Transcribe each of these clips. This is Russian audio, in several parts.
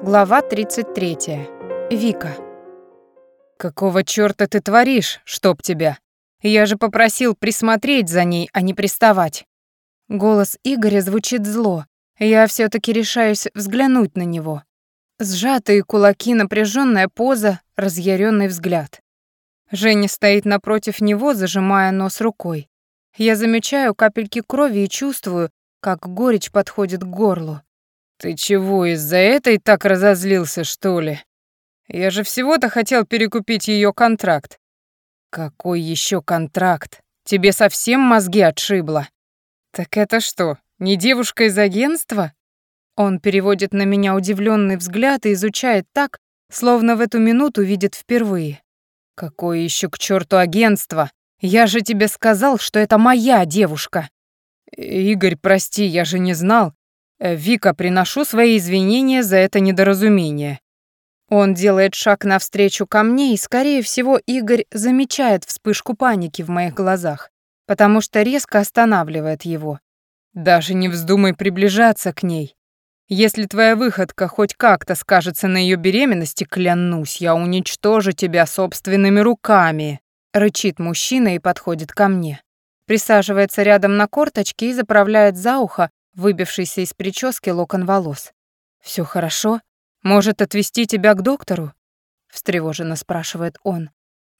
Глава 33. Вика. «Какого чёрта ты творишь, чтоб тебя? Я же попросил присмотреть за ней, а не приставать». Голос Игоря звучит зло. Я всё таки решаюсь взглянуть на него. Сжатые кулаки, напряжённая поза, разъярённый взгляд. Женя стоит напротив него, зажимая нос рукой. Я замечаю капельки крови и чувствую, как горечь подходит к горлу. «Ты чего, из-за этой так разозлился, что ли? Я же всего-то хотел перекупить ее контракт». «Какой еще контракт? Тебе совсем мозги отшибло?» «Так это что, не девушка из агентства?» Он переводит на меня удивленный взгляд и изучает так, словно в эту минуту видит впервые. «Какое еще к черту агентство? Я же тебе сказал, что это моя девушка!» «Игорь, прости, я же не знал. Э, «Вика, приношу свои извинения за это недоразумение». Он делает шаг навстречу ко мне, и, скорее всего, Игорь замечает вспышку паники в моих глазах, потому что резко останавливает его. «Даже не вздумай приближаться к ней. Если твоя выходка хоть как-то скажется на ее беременности, клянусь, я уничтожу тебя собственными руками», — рычит мужчина и подходит ко мне. Присаживается рядом на корточке и заправляет за ухо выбившийся из прически локон волос. Все хорошо? Может, отвезти тебя к доктору?» — встревоженно спрашивает он.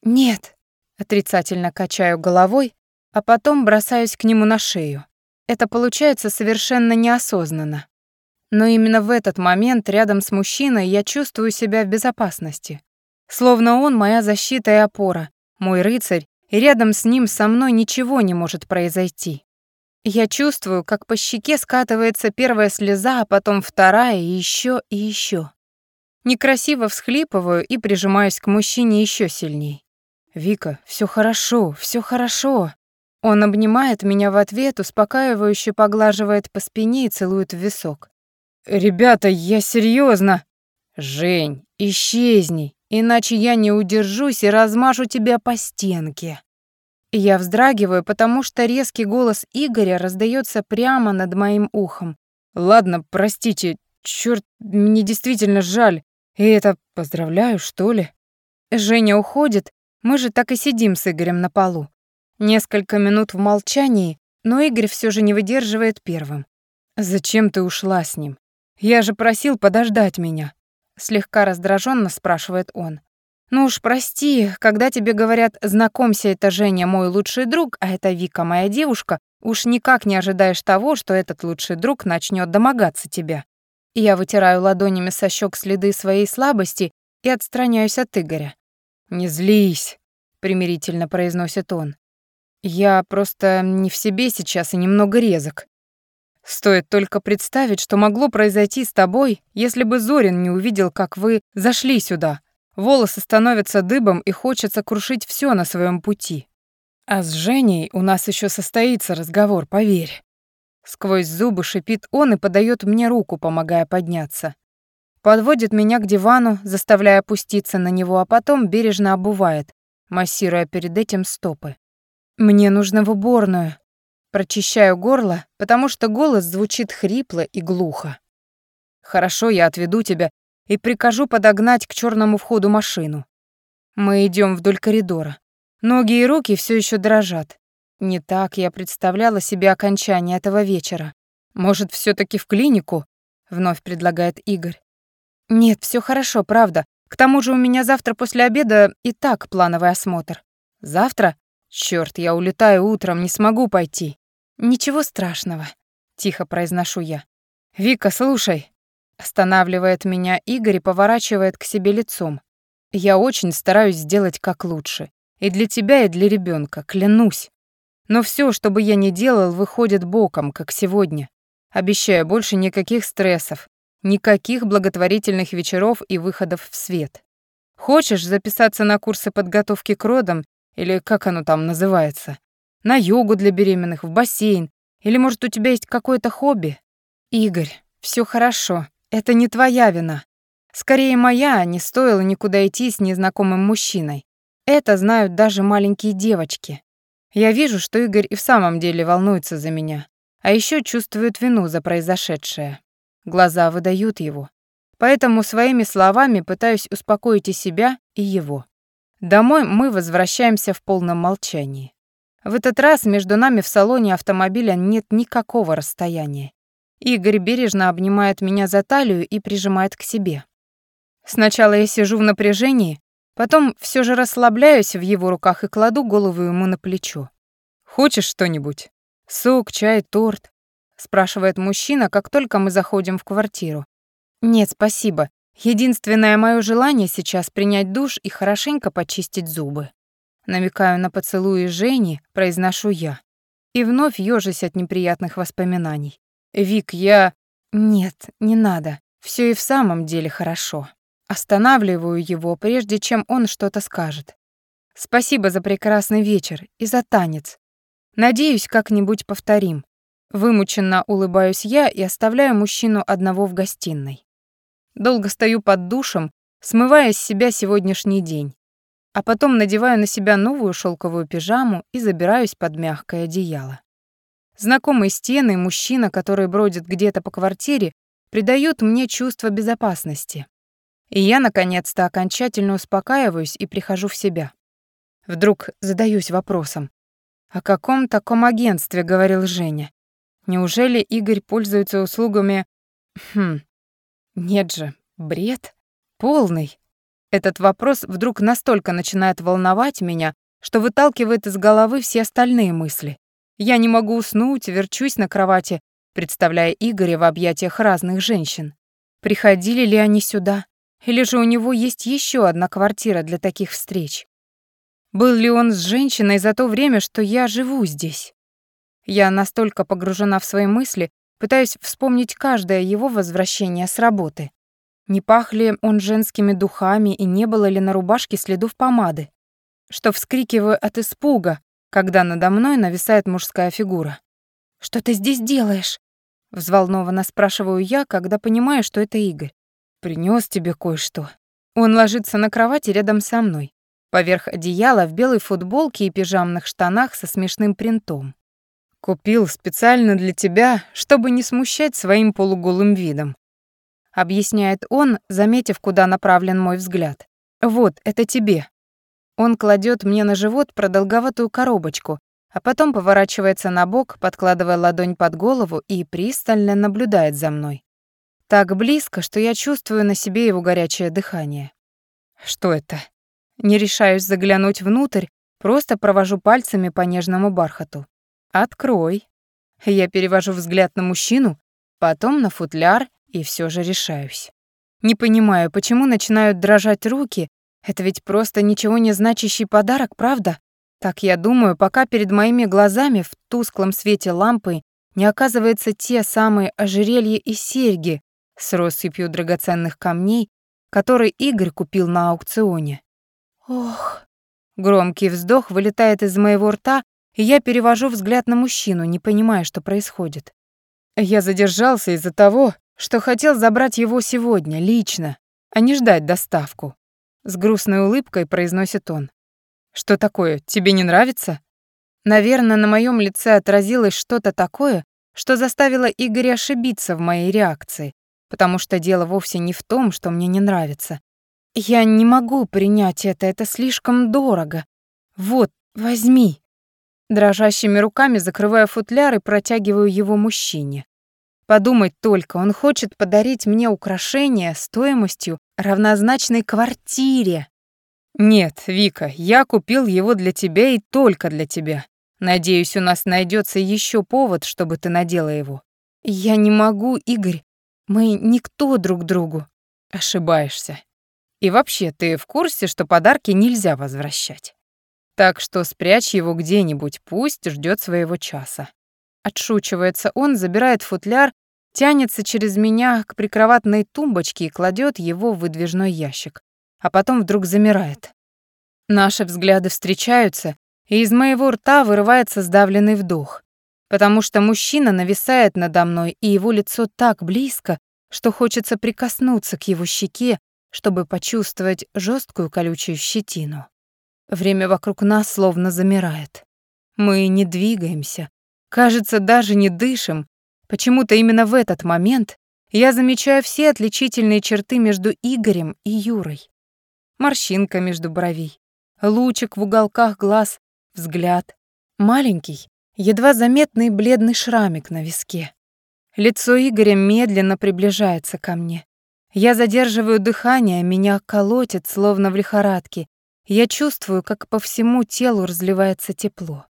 «Нет», — отрицательно качаю головой, а потом бросаюсь к нему на шею. Это получается совершенно неосознанно. Но именно в этот момент рядом с мужчиной я чувствую себя в безопасности. Словно он моя защита и опора, мой рыцарь, и рядом с ним со мной ничего не может произойти. Я чувствую, как по щеке скатывается первая слеза, а потом вторая, и еще и еще. Некрасиво всхлипываю и прижимаюсь к мужчине еще сильней. «Вика, все хорошо, все хорошо». Он обнимает меня в ответ, успокаивающе поглаживает по спине и целует в висок. «Ребята, я серьезно. «Жень, исчезни, иначе я не удержусь и размажу тебя по стенке». Я вздрагиваю, потому что резкий голос Игоря раздается прямо над моим ухом. «Ладно, простите, чёрт, мне действительно жаль. И это поздравляю, что ли?» Женя уходит, мы же так и сидим с Игорем на полу. Несколько минут в молчании, но Игорь все же не выдерживает первым. «Зачем ты ушла с ним? Я же просил подождать меня», — слегка раздраженно спрашивает он. Ну уж прости, когда тебе говорят «знакомься, это Женя, мой лучший друг, а это Вика, моя девушка», уж никак не ожидаешь того, что этот лучший друг начнет домогаться тебя. Я вытираю ладонями со щек следы своей слабости и отстраняюсь от Игоря. «Не злись», — примирительно произносит он. «Я просто не в себе сейчас и немного резок. Стоит только представить, что могло произойти с тобой, если бы Зорин не увидел, как вы зашли сюда, Волосы становятся дыбом и хочется крушить все на своем пути. А с Женей у нас еще состоится разговор, поверь. Сквозь зубы шипит он и подает мне руку, помогая подняться. Подводит меня к дивану, заставляя опуститься на него, а потом бережно обувает, массируя перед этим стопы. Мне нужно в уборную. Прочищаю горло, потому что голос звучит хрипло и глухо. Хорошо, я отведу тебя и прикажу подогнать к черному входу машину. Мы идем вдоль коридора. Ноги и руки все еще дрожат. Не так я представляла себе окончание этого вечера. Может, все таки в клинику? Вновь предлагает Игорь. Нет, все хорошо, правда. К тому же у меня завтра после обеда и так плановый осмотр. Завтра? Черт, я улетаю утром, не смогу пойти. Ничего страшного, тихо произношу я. Вика, слушай, Останавливает меня Игорь и поворачивает к себе лицом. Я очень стараюсь сделать как лучше. И для тебя, и для ребенка, клянусь. Но все, что бы я ни делал, выходит боком, как сегодня. Обещаю, больше никаких стрессов, никаких благотворительных вечеров и выходов в свет. Хочешь записаться на курсы подготовки к родам, или как оно там называется? На йогу для беременных, в бассейн? Или, может, у тебя есть какое-то хобби? Игорь, все хорошо. Это не твоя вина. Скорее моя, не стоило никуда идти с незнакомым мужчиной. Это знают даже маленькие девочки. Я вижу, что Игорь и в самом деле волнуется за меня, а еще чувствует вину за произошедшее. Глаза выдают его. поэтому своими словами пытаюсь успокоить и себя, и его. Домой мы возвращаемся в полном молчании. В этот раз между нами в салоне автомобиля нет никакого расстояния. Игорь бережно обнимает меня за талию и прижимает к себе. Сначала я сижу в напряжении, потом все же расслабляюсь в его руках и кладу голову ему на плечо. «Хочешь что-нибудь? Сок, чай, торт?» — спрашивает мужчина, как только мы заходим в квартиру. «Нет, спасибо. Единственное мое желание сейчас принять душ и хорошенько почистить зубы». Намекаю на поцелуи Жени, произношу я. И вновь ёжусь от неприятных воспоминаний. «Вик, я...» «Нет, не надо. Все и в самом деле хорошо». Останавливаю его, прежде чем он что-то скажет. «Спасибо за прекрасный вечер и за танец. Надеюсь, как-нибудь повторим». Вымученно улыбаюсь я и оставляю мужчину одного в гостиной. Долго стою под душем, смывая с себя сегодняшний день. А потом надеваю на себя новую шелковую пижаму и забираюсь под мягкое одеяло. Знакомые стены мужчина, который бродит где-то по квартире, придают мне чувство безопасности. И я, наконец-то, окончательно успокаиваюсь и прихожу в себя. Вдруг задаюсь вопросом. О каком таком агентстве говорил Женя? Неужели Игорь пользуется услугами... Хм... Нет же, бред? Полный. Этот вопрос вдруг настолько начинает волновать меня, что выталкивает из головы все остальные мысли. Я не могу уснуть, верчусь на кровати, представляя Игоря в объятиях разных женщин. Приходили ли они сюда? Или же у него есть еще одна квартира для таких встреч? Был ли он с женщиной за то время, что я живу здесь? Я настолько погружена в свои мысли, пытаюсь вспомнить каждое его возвращение с работы. Не пах ли он женскими духами и не было ли на рубашке следов помады? Что вскрикиваю от испуга, когда надо мной нависает мужская фигура. «Что ты здесь делаешь?» Взволнованно спрашиваю я, когда понимаю, что это Игорь. Принес тебе кое-что». Он ложится на кровати рядом со мной, поверх одеяла в белой футболке и пижамных штанах со смешным принтом. «Купил специально для тебя, чтобы не смущать своим полуголым видом», объясняет он, заметив, куда направлен мой взгляд. «Вот, это тебе. Он кладет мне на живот продолговатую коробочку, а потом поворачивается на бок, подкладывая ладонь под голову и пристально наблюдает за мной. Так близко, что я чувствую на себе его горячее дыхание. Что это? Не решаюсь заглянуть внутрь, просто провожу пальцами по нежному бархату. Открой. Я перевожу взгляд на мужчину, потом на футляр и все же решаюсь. Не понимаю, почему начинают дрожать руки, это ведь просто ничего не значащий подарок, правда? Так я думаю, пока перед моими глазами в тусклом свете лампы не оказываются те самые ожерелья и серьги с россыпью драгоценных камней, которые Игорь купил на аукционе. Ох, громкий вздох вылетает из моего рта, и я перевожу взгляд на мужчину, не понимая, что происходит. Я задержался из-за того, что хотел забрать его сегодня, лично, а не ждать доставку. С грустной улыбкой произносит он. «Что такое, тебе не нравится?» Наверное, на моем лице отразилось что-то такое, что заставило Игоря ошибиться в моей реакции, потому что дело вовсе не в том, что мне не нравится. Я не могу принять это, это слишком дорого. Вот, возьми. Дрожащими руками закрываю футляр и протягиваю его мужчине. Подумать только, он хочет подарить мне украшение стоимостью, равнозначной квартире. Нет, Вика, я купил его для тебя и только для тебя. Надеюсь, у нас найдется еще повод, чтобы ты надела его. Я не могу, Игорь. Мы никто друг другу. Ошибаешься. И вообще, ты в курсе, что подарки нельзя возвращать? Так что спрячь его где-нибудь, пусть ждет своего часа. Отшучивается он, забирает футляр, тянется через меня к прикроватной тумбочке и кладет его в выдвижной ящик. А потом вдруг замирает. Наши взгляды встречаются, и из моего рта вырывается сдавленный вдох. Потому что мужчина нависает надо мной, и его лицо так близко, что хочется прикоснуться к его щеке, чтобы почувствовать жесткую колючую щетину. Время вокруг нас словно замирает. Мы не двигаемся, Кажется, даже не дышим. Почему-то именно в этот момент Я замечаю все отличительные черты между Игорем и Юрой. Морщинка между бровей, лучик в уголках глаз, взгляд. Маленький, едва заметный бледный шрамик на виске. Лицо Игоря медленно приближается ко мне. Я задерживаю дыхание, меня колотит, словно в лихорадке. Я чувствую, как по всему телу разливается тепло.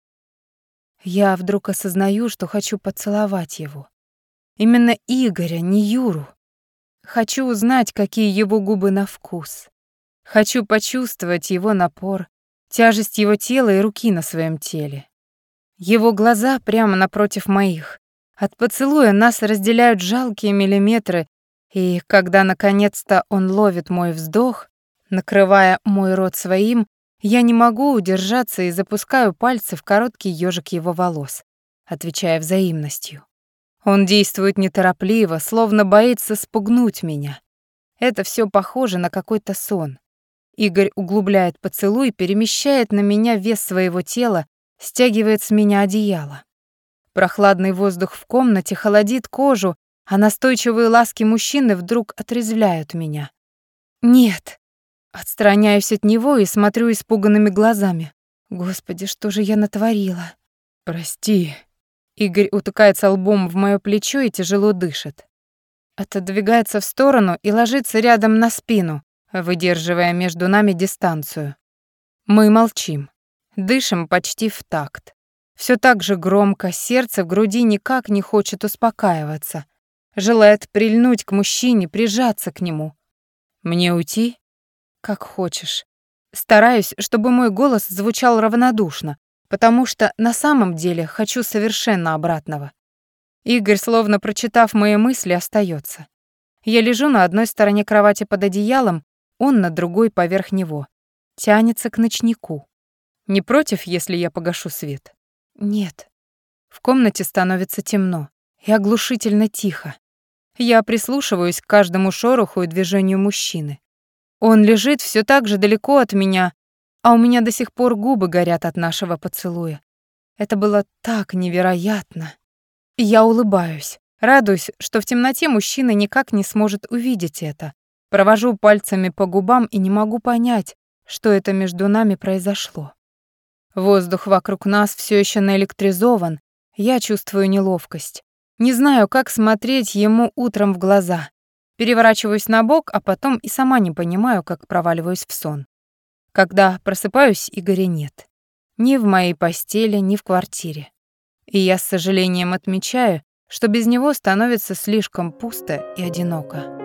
Я вдруг осознаю, что хочу поцеловать его. Именно Игоря, не Юру. Хочу узнать, какие его губы на вкус. Хочу почувствовать его напор, тяжесть его тела и руки на своем теле. Его глаза прямо напротив моих. От поцелуя нас разделяют жалкие миллиметры, и когда наконец-то он ловит мой вздох, накрывая мой рот своим, я не могу удержаться и запускаю пальцы в короткий ёжик его волос, отвечая взаимностью. Он действует неторопливо, словно боится спугнуть меня. Это все похоже на какой-то сон. Игорь углубляет поцелуй, перемещает на меня вес своего тела, стягивает с меня одеяло. Прохладный воздух в комнате холодит кожу, а настойчивые ласки мужчины вдруг отрезвляют меня. Нет. Отстраняюсь от него и смотрю испуганными глазами. Господи, что же я натворила? Прости. Игорь утыкается лбом в моё плечо и тяжело дышит. Отодвигается в сторону и ложится рядом на спину, выдерживая между нами дистанцию. Мы молчим, дышим почти в такт. Все так же громко, сердце в груди никак не хочет успокаиваться. Желает прильнуть к мужчине, прижаться к нему. Мне уйти? Как хочешь. Стараюсь, чтобы мой голос звучал равнодушно, потому что на самом деле хочу совершенно обратного. Игорь, словно прочитав мои мысли, остается. Я лежу на одной стороне кровати под одеялом, он на другой поверх него. Тянется к ночнику. Не против, если я погашу свет? Нет. В комнате становится темно и оглушительно тихо. Я прислушиваюсь к каждому шороху и движению мужчины. Он лежит все так же далеко от меня, а у меня до сих пор губы горят от нашего поцелуя. Это было так невероятно. И я улыбаюсь, радуюсь, что в темноте мужчина никак не сможет увидеть это. Провожу пальцами по губам и не могу понять, что это между нами произошло. Воздух вокруг нас все еще наэлектризован, я чувствую неловкость. Не знаю, как смотреть ему утром в глаза. Переворачиваюсь на бок, а потом и сама не понимаю, как проваливаюсь в сон. Когда просыпаюсь, Игоря нет. Ни в моей постели, ни в квартире. И я с сожалением отмечаю, что без него становится слишком пусто и одиноко.